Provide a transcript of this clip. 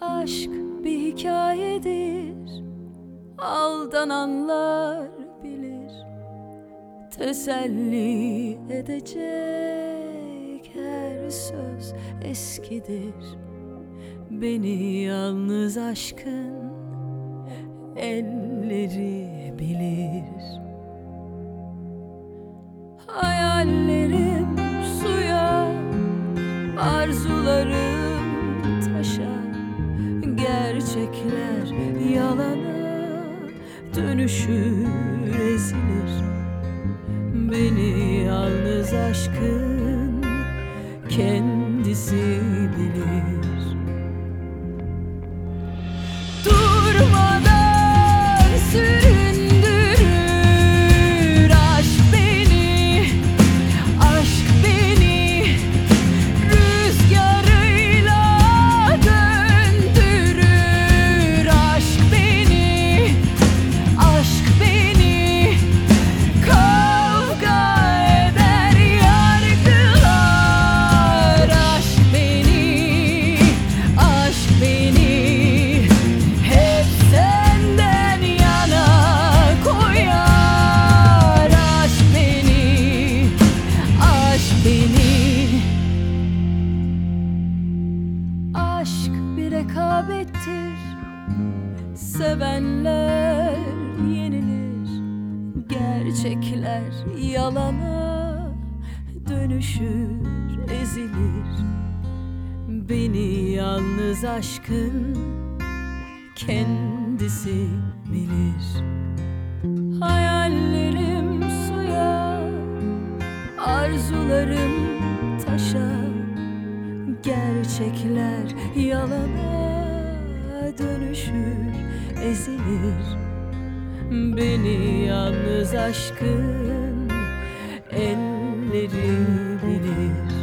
Aşk bir hikayedir. Aldananlar bilir Teselli edecek her söz eskidir. Beni yalnız aşkın elleri bilir. Hayallerim dönüşür ezilir. Beni yalnız aşkın kendisi bilir rekabettir Sevenler yenilir Gerçekler yalana dönüşür ezilir. Beni yalnız aşkın kendisi bilir. Hayallerim suya Arzularım taşa Gerçekler yalana dönüşür ezilir. Beni yalnız aşkın elleri bilir